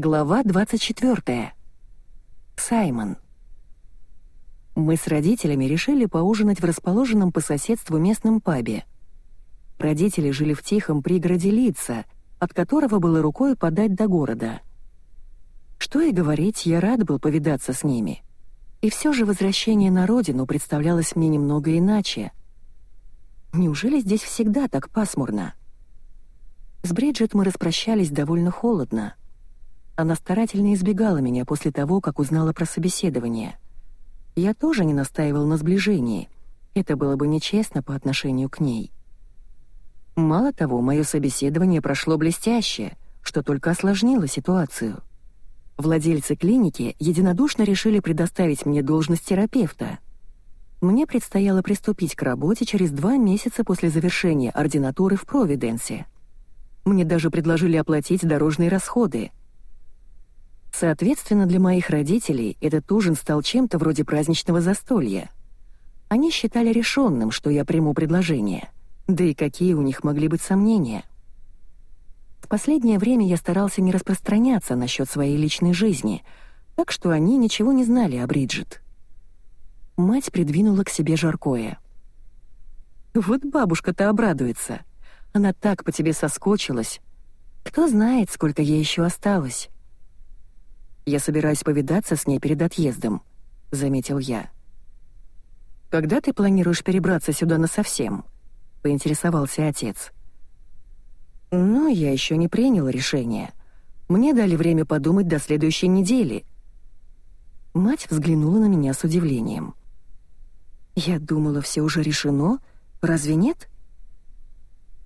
Глава 24. Саймон. Мы с родителями решили поужинать в расположенном по соседству местном пабе. Родители жили в тихом пригороде Лица, от которого было рукой подать до города. Что и говорить, я рад был повидаться с ними. И все же возвращение на родину представлялось мне немного иначе. Неужели здесь всегда так пасмурно? С Бриджит мы распрощались довольно холодно. Она старательно избегала меня после того, как узнала про собеседование. Я тоже не настаивал на сближении. Это было бы нечестно по отношению к ней. Мало того, мое собеседование прошло блестяще, что только осложнило ситуацию. Владельцы клиники единодушно решили предоставить мне должность терапевта. Мне предстояло приступить к работе через два месяца после завершения ординатуры в Провиденсе. Мне даже предложили оплатить дорожные расходы — Соответственно, для моих родителей этот ужин стал чем-то вроде праздничного застолья. Они считали решенным, что я приму предложение. Да и какие у них могли быть сомнения? В последнее время я старался не распространяться насчет своей личной жизни, так что они ничего не знали о Бриджит. Мать придвинула к себе жаркое. «Вот бабушка-то обрадуется. Она так по тебе соскочилась. Кто знает, сколько ей еще осталось». Я собираюсь повидаться с ней перед отъездом», — заметил я. «Когда ты планируешь перебраться сюда насовсем?» — поинтересовался отец. «Ну, я еще не принял решение. Мне дали время подумать до следующей недели». Мать взглянула на меня с удивлением. «Я думала, все уже решено. Разве нет?»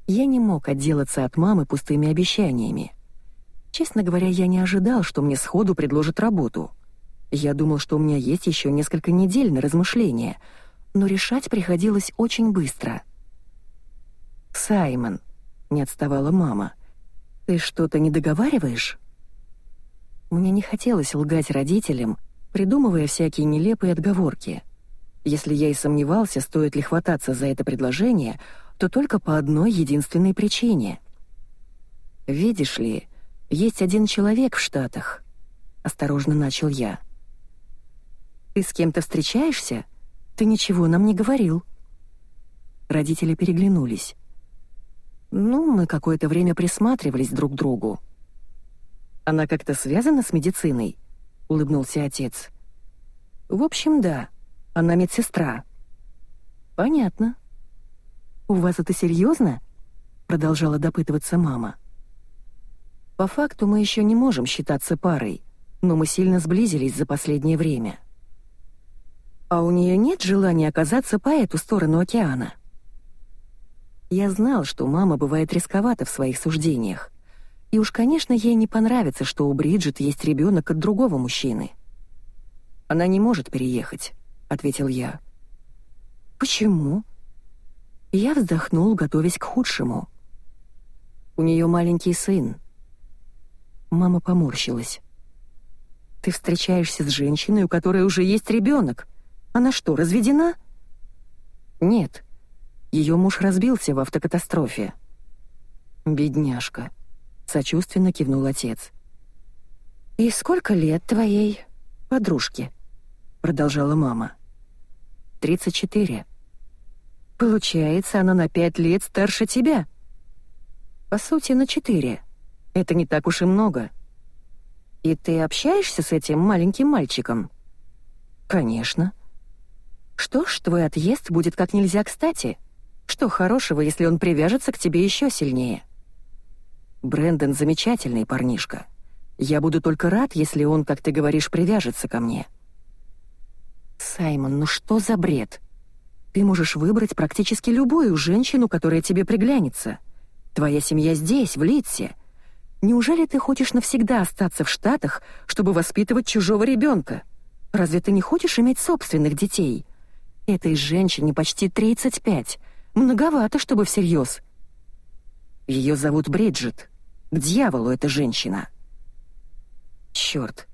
Я не мог отделаться от мамы пустыми обещаниями. Честно говоря, я не ожидал, что мне сходу предложат работу. Я думал, что у меня есть еще несколько недель на размышления, но решать приходилось очень быстро. «Саймон», — не отставала мама, — «ты что-то не договариваешь?» Мне не хотелось лгать родителям, придумывая всякие нелепые отговорки. Если я и сомневался, стоит ли хвататься за это предложение, то только по одной единственной причине. «Видишь ли, есть один человек в Штатах», — осторожно начал я. «Ты с кем-то встречаешься? Ты ничего нам не говорил». Родители переглянулись. «Ну, мы какое-то время присматривались друг к другу». «Она как-то связана с медициной?» — улыбнулся отец. «В общем, да. Она медсестра». «Понятно». «У вас это серьезно?» — продолжала допытываться мама. По факту мы еще не можем считаться парой, но мы сильно сблизились за последнее время. А у нее нет желания оказаться по эту сторону океана? Я знал, что мама бывает рисковата в своих суждениях. И уж, конечно, ей не понравится, что у Бриджит есть ребенок от другого мужчины. «Она не может переехать», — ответил я. «Почему?» Я вздохнул, готовясь к худшему. «У нее маленький сын. Мама поморщилась. «Ты встречаешься с женщиной, у которой уже есть ребенок. Она что, разведена?» «Нет. Ее муж разбился в автокатастрофе». «Бедняжка», — сочувственно кивнул отец. «И сколько лет твоей подружке?» — продолжала мама. «Тридцать четыре». «Получается, она на пять лет старше тебя?» «По сути, на четыре». Это не так уж и много. И ты общаешься с этим маленьким мальчиком? Конечно. Что ж, твой отъезд будет как нельзя кстати. Что хорошего, если он привяжется к тебе еще сильнее? Брэндон замечательный парнишка. Я буду только рад, если он, как ты говоришь, привяжется ко мне. Саймон, ну что за бред? Ты можешь выбрать практически любую женщину, которая тебе приглянется. Твоя семья здесь, в Литсе. Неужели ты хочешь навсегда остаться в Штатах, чтобы воспитывать чужого ребенка? Разве ты не хочешь иметь собственных детей? Этой женщине почти 35. Многовато, чтобы всерьез. Ее зовут Бриджит. К дьяволу эта женщина. Черт,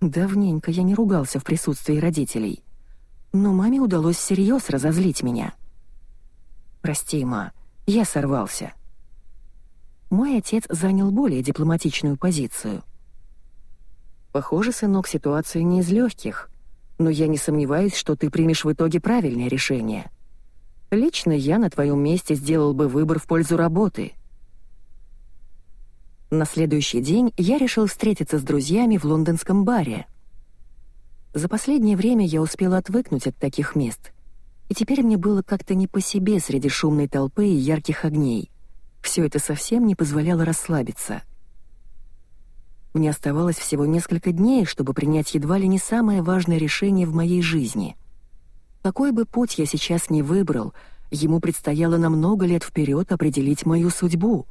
давненько я не ругался в присутствии родителей. Но маме удалось всерьез разозлить меня. Прости, ма, я сорвался. Мой отец занял более дипломатичную позицию. Похоже, сынок, ситуация не из легких, но я не сомневаюсь, что ты примешь в итоге правильное решение. Лично я на твоем месте сделал бы выбор в пользу работы. На следующий день я решил встретиться с друзьями в лондонском баре. За последнее время я успел отвыкнуть от таких мест, и теперь мне было как-то не по себе среди шумной толпы и ярких огней. Все это совсем не позволяло расслабиться. Мне оставалось всего несколько дней, чтобы принять едва ли не самое важное решение в моей жизни. Какой бы путь я сейчас ни выбрал, ему предстояло на много лет вперед определить мою судьбу.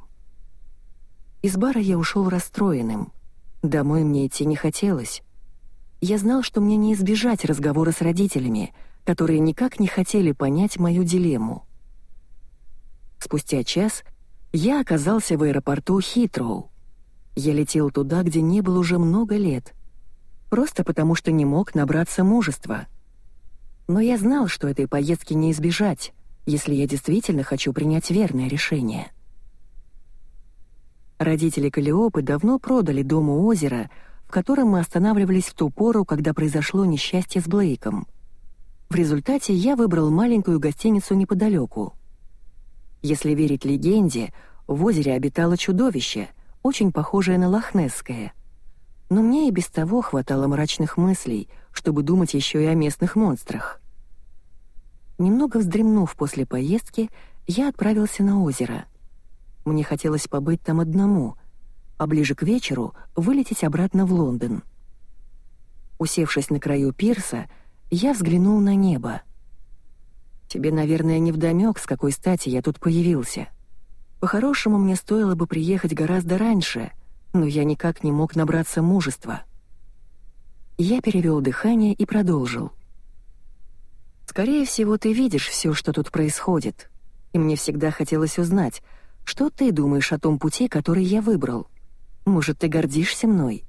Из бара я ушел расстроенным. Домой мне идти не хотелось. Я знал, что мне не избежать разговора с родителями, которые никак не хотели понять мою дилемму. Спустя час я оказался в аэропорту Хитроу. Я летел туда, где не был уже много лет. Просто потому, что не мог набраться мужества. Но я знал, что этой поездки не избежать, если я действительно хочу принять верное решение. Родители Калиопы давно продали дом у озера, в котором мы останавливались в ту пору, когда произошло несчастье с Блейком. В результате я выбрал маленькую гостиницу неподалеку. Если верить легенде, в озере обитало чудовище, очень похожее на лохнесское. Но мне и без того хватало мрачных мыслей, чтобы думать еще и о местных монстрах. Немного вздремнув после поездки, я отправился на озеро. Мне хотелось побыть там одному, а ближе к вечеру вылететь обратно в Лондон. Усевшись на краю пирса, я взглянул на небо. Тебе, наверное, невдомёк, с какой стати я тут появился. По-хорошему, мне стоило бы приехать гораздо раньше, но я никак не мог набраться мужества. Я перевел дыхание и продолжил. «Скорее всего, ты видишь все, что тут происходит, и мне всегда хотелось узнать, что ты думаешь о том пути, который я выбрал. Может, ты гордишься мной?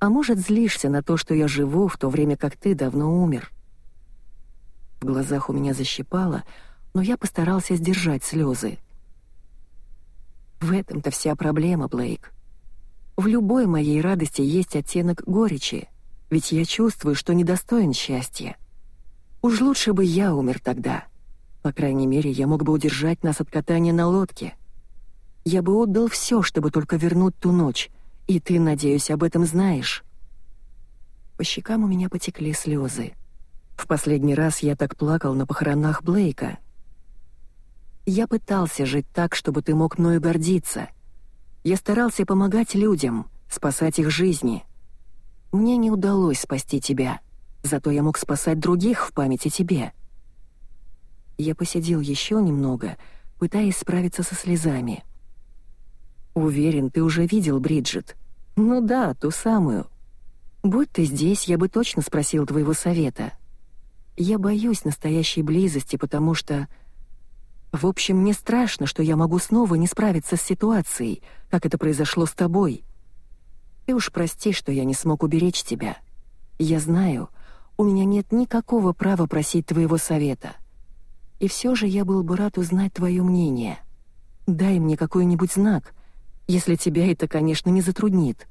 А может, злишься на то, что я живу, в то время как ты давно умер?» В глазах у меня защипало, но я постарался сдержать слезы. В этом-то вся проблема, Блейк. В любой моей радости есть оттенок горечи, ведь я чувствую, что недостоин счастья. Уж лучше бы я умер тогда. По крайней мере, я мог бы удержать нас от катания на лодке. Я бы отдал все, чтобы только вернуть ту ночь, и ты, надеюсь, об этом знаешь. По щекам у меня потекли слезы. В последний раз я так плакал на похоронах Блейка — я пытался жить так, чтобы ты мог мною гордиться. Я старался помогать людям, спасать их жизни. Мне не удалось спасти тебя, зато я мог спасать других в памяти тебе. Я посидел еще немного, пытаясь справиться со слезами. Уверен, ты уже видел Бриджит. Ну да, ту самую. Будь ты здесь, я бы точно спросил твоего совета. Я боюсь настоящей близости, потому что в общем, мне страшно, что я могу снова не справиться с ситуацией, как это произошло с тобой. Ты уж прости, что я не смог уберечь тебя. Я знаю, у меня нет никакого права просить твоего совета. И все же я был бы рад узнать твое мнение. Дай мне какой-нибудь знак, если тебя это, конечно, не затруднит.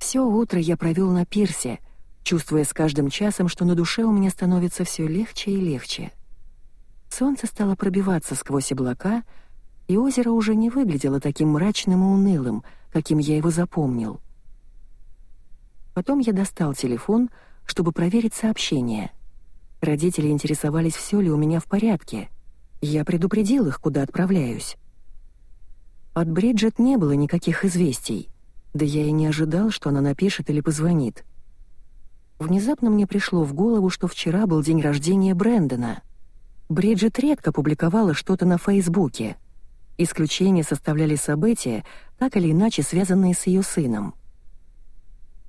Все утро я провел на пирсе, чувствуя с каждым часом, что на душе у меня становится все легче и легче. Солнце стало пробиваться сквозь облака, и озеро уже не выглядело таким мрачным и унылым, каким я его запомнил. Потом я достал телефон, чтобы проверить сообщение. Родители интересовались, все ли у меня в порядке. Я предупредил их, куда отправляюсь. От Бриджит не было никаких известий, да я и не ожидал, что она напишет или позвонит. Внезапно мне пришло в голову, что вчера был день рождения Брэндона — Бриджит редко публиковала что-то на Фейсбуке. Исключение составляли события, так или иначе связанные с ее сыном.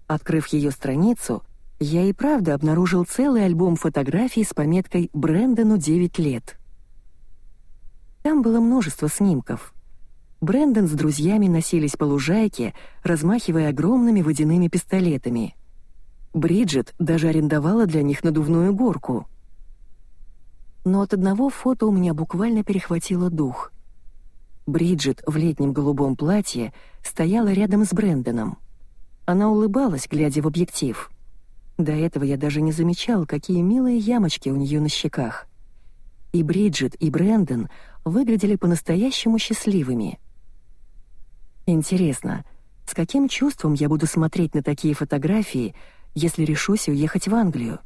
Открыв ее страницу, я и правда обнаружил целый альбом фотографий с пометкой «Брэндону 9 лет». Там было множество снимков. Брэндон с друзьями носились по лужайке, размахивая огромными водяными пистолетами. Бриджит даже арендовала для них надувную горку — но от одного фото у меня буквально перехватило дух. Бриджит в летнем голубом платье стояла рядом с Брэндоном. Она улыбалась, глядя в объектив. До этого я даже не замечал, какие милые ямочки у нее на щеках. И Бриджит, и Брэндон выглядели по-настоящему счастливыми. Интересно, с каким чувством я буду смотреть на такие фотографии, если решусь уехать в Англию?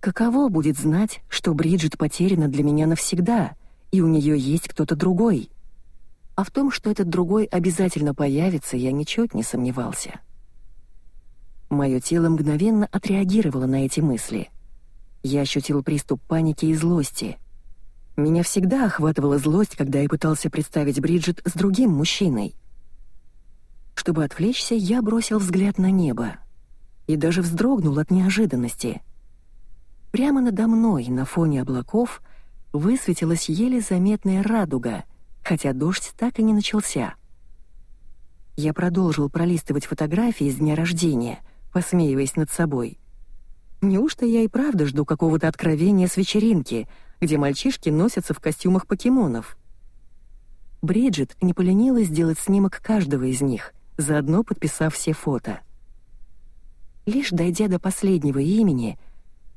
Каково будет знать, что Бриджит потеряна для меня навсегда, и у нее есть кто-то другой? А в том, что этот другой обязательно появится, я ничуть не сомневался. Мое тело мгновенно отреагировало на эти мысли. Я ощутил приступ паники и злости. Меня всегда охватывала злость, когда я пытался представить Бриджит с другим мужчиной. Чтобы отвлечься, я бросил взгляд на небо и даже вздрогнул от неожиданности. Прямо надо мной, на фоне облаков, высветилась еле заметная радуга, хотя дождь так и не начался. Я продолжил пролистывать фотографии с дня рождения, посмеиваясь над собой. Неужто я и правда жду какого-то откровения с вечеринки — где мальчишки носятся в костюмах покемонов. Бриджит не поленилась сделать снимок каждого из них, заодно подписав все фото. Лишь дойдя до последнего имени,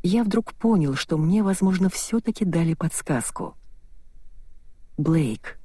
я вдруг понял, что мне, возможно, все таки дали подсказку. Блейк.